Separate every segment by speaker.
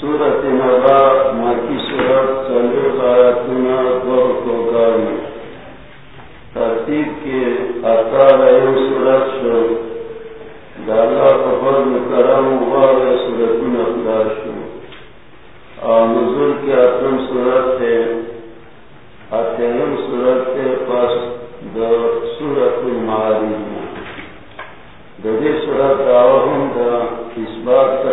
Speaker 1: سورت مدا مکی سورت چلو سارا تنا کو کرنا ترتیب کے اطار سورت شو. دادا پفر کرم ہوا سورت نقدار شو. کے اتم سورت ہے، اتم سورت کے پاس دو سورت ماری دے سورت آہم دا اس بات کا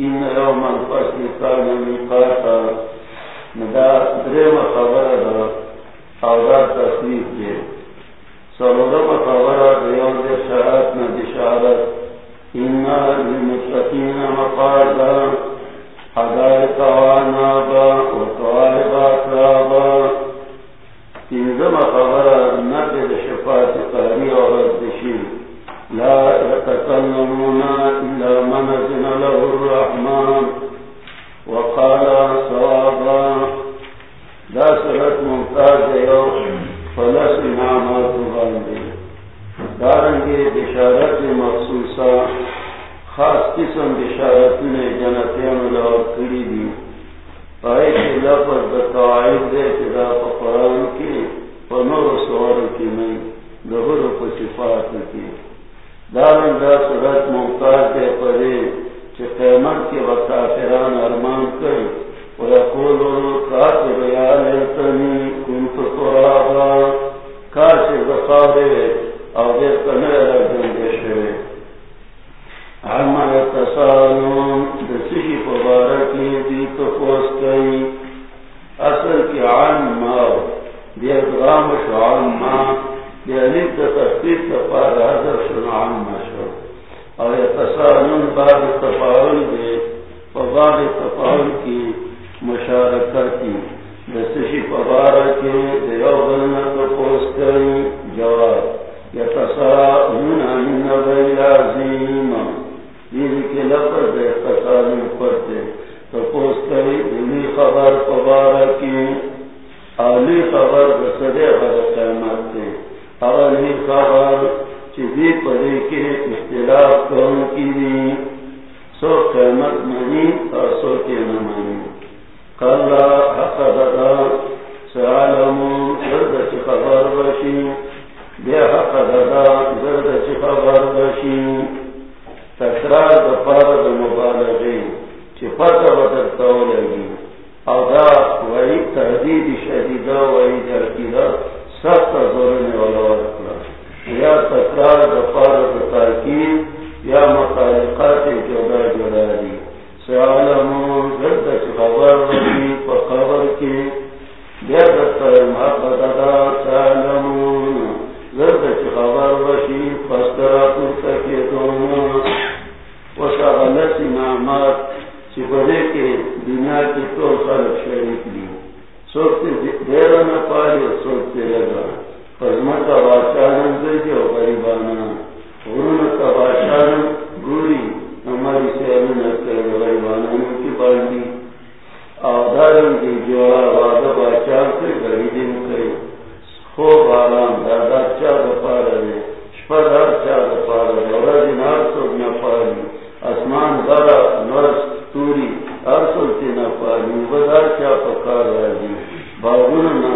Speaker 1: ان يوم الفصل كان ميقاتا دا درم خبر دا او دا تصریف دے سلورم دا یوم دے شعات نا بشارت انا للمتقین مقاتا حدائق وعنابا وطوائب اطرابا تینزم خبر نفد شفاعت قهری و غزدشی لا يتكلمون دارن دا صورت ممتاز دے پڑے چھ قیمت کی وقتا فران ارمان کئی ويقول كاتب يا ليتني كنت ترابا كاتب قابل او ديت نيرا جنجشه عما يتسالون دسيشي فباركي دي تفوز كي اصل کی عما دي ادغام شو عما دي الف تخفيف تفار هذا شو عما شو او يتسالون بعد التفاعل دي فبار التفاعل کی مشارکت کی؟ دسشی پبارا کے دیو بلنا تو پوس کری جواب. یا تساؤن عن نبی عظیم. دیر کے لفظ دے تسالون پرتے تو پوس کری دلی خبر پبارا کی؟ آلی خبر دسدے غر قیمت اولی خبر چیزی پدے کے اختلاف کون کی دی؟ سو قیمت منی اور سو کے نمانی کلا حق ددا سعالمون زرد چی خبر بشی۔ بیا حق ددا زرد چی خبر بشی۔ تکرار دا پار دا مبالغی چی پتا بدر تولگی او دا وعید تحدید شدیده وعید سوکتے دیرہ نپالی و سوکتے لگا فزمت بادشاہن درجے و غریبانا غرون کا گوری ہماری کرے کی کی جوڑا وعدہ سے غریبی مکرے خوب آرام، دادا رہے شپدار رہے اور دینار نہ نرس، توری، ہر سلطی نہ پالی بدار چاہ پکار باغون نہ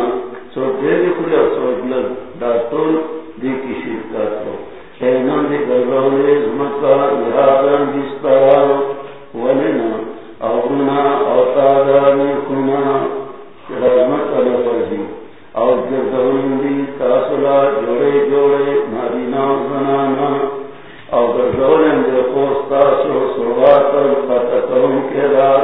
Speaker 1: سو دیدی خلی اور سو گلد داتون دی کی شرکت ہو شہنان دی گرگولی زمکا نرادان دیستارا ولنا اونا اوتادا نیکونا رحمت نفرزی اور گردون دی تاسلا جوڑے جوڑے نارینا زنانا اور گردون دی خوستا سو سرواتر خطکون کے دارام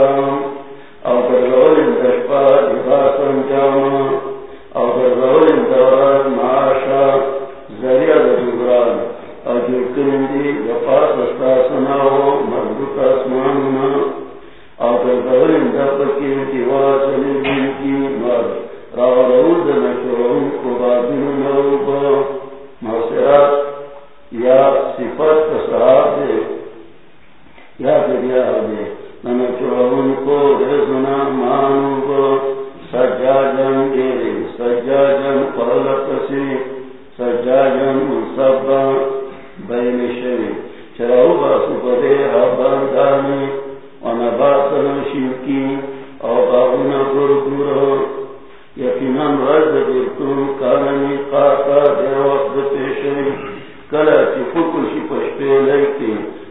Speaker 1: کلا چی فکر شی پشپی لیتی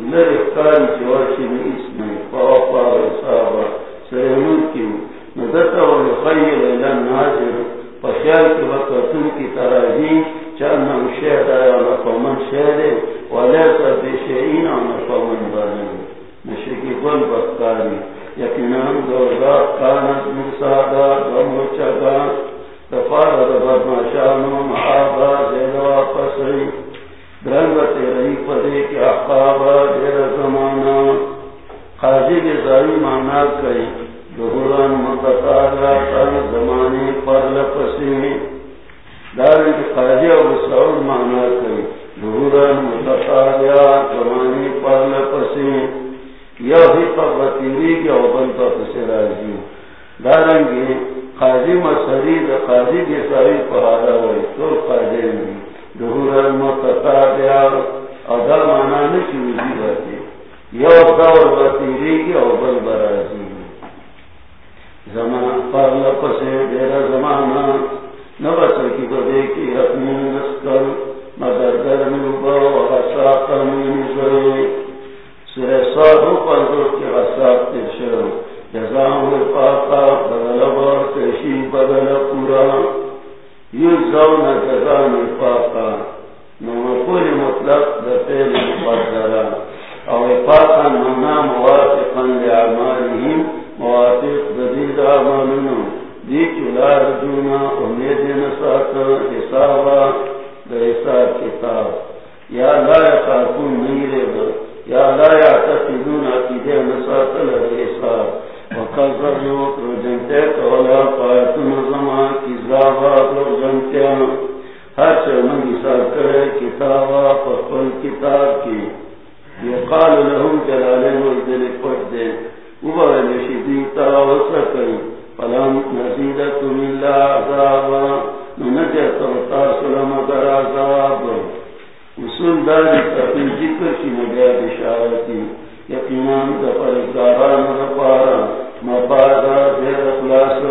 Speaker 1: شگی گل لرکاری احقابا مانا کئی۔ دہوران متقاضا زمانے پر لپسی۔ دار خاجہ و سعود مانا کئی۔ دہوران متقاضا زمانے پر لپسی۔ یا بھی پبتیری کے اوبن پر سے راجی دارنگی خاجی مسری دا خاجی کے ساری پہاڑا ہوئی تو خاجے نہیں دہوران متقاضا ادا مانا نہیں کی وجی رہتی یو دور بتیری کی اوبن برازی زمان پر لپسے دیرا زمانہ۔ کی بدے کی مگر گرمی و سرے سادو پر دو کی بدل بار بدل پورا۔ یو زون جزام زابا رجنتے ہر حساب کرے کتاب کی۔ لهم پٹ دے فلم نزیدکم اللہ عذابا۔ ننجت در عذاب اصول داری تقیل ذکر کی بشارتی یقینان دفر مبادا اخلاص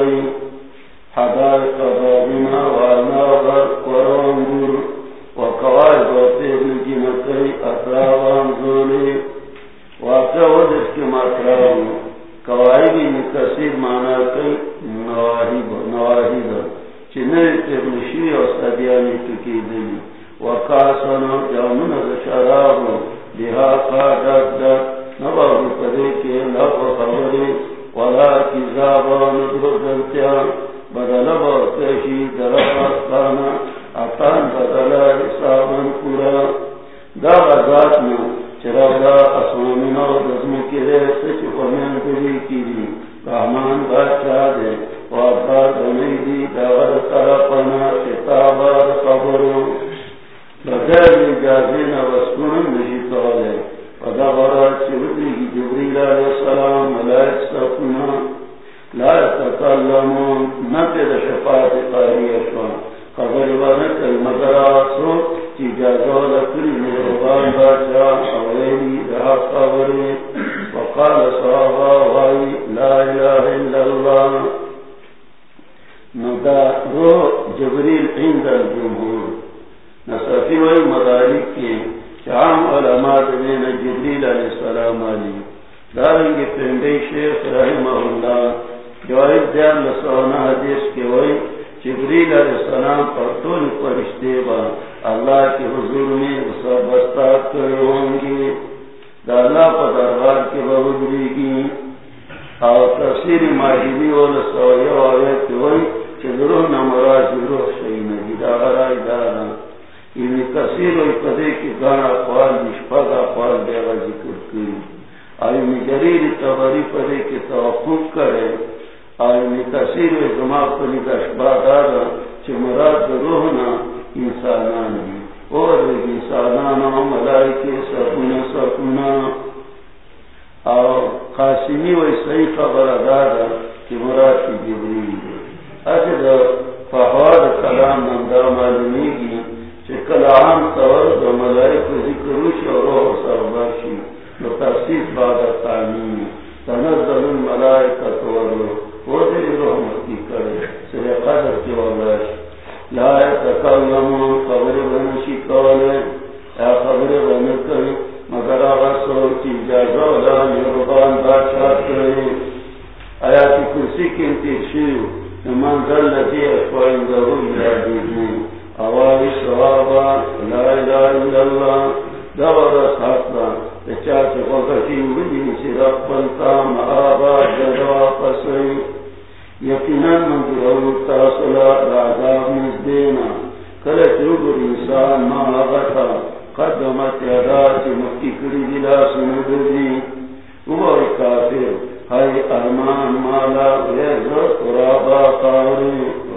Speaker 1: زابان دلتیا بدل بہتی درخواستانا دارنگی پرندی شیخ رحمہ اللہ جوائد دیان لسونا حدیث کے وی جبریل علیہ السلام پر طول پرشتے با اللہ کے حضور میں اسا بستا کرے ہوں گے۔ دا اللہ پر دربار کے بہدری کی اور تفسیر ماہدی و لسوئی و آیت وی کہ روح نمراج روح شئی نبی دا غرائی دارا۔ یعنی کثیر و قدے کی گانا اقوال نشپد اقوال بیغا ذکر کی۔ آئینی جریر تبری پدے کی توقف کرے آئینی کثیر و زما پلی دشبا دارا مراد روحنا انسانان بھی اور انسانان و ملائکی سکونا سکونا اور قاسمی و صحیح خبر دارا چھ مراد کی جبریل دی اچھا دا فہواد کلام نمدہ معلومی گی چھ کلام طور دا ملائک ذکر روش اور روح سرباشی لا الہ الا اللہ دور اصحابا چاچ وقتی وجی سرق پلتا مآبا جدوا قصری یقینا منظور تاصلا رعذاب نزدینا کل چوبر انسان ما آغتا قدمت یادات مکی کری دلا سندردی اوہ کافر ارمان مالا قرآن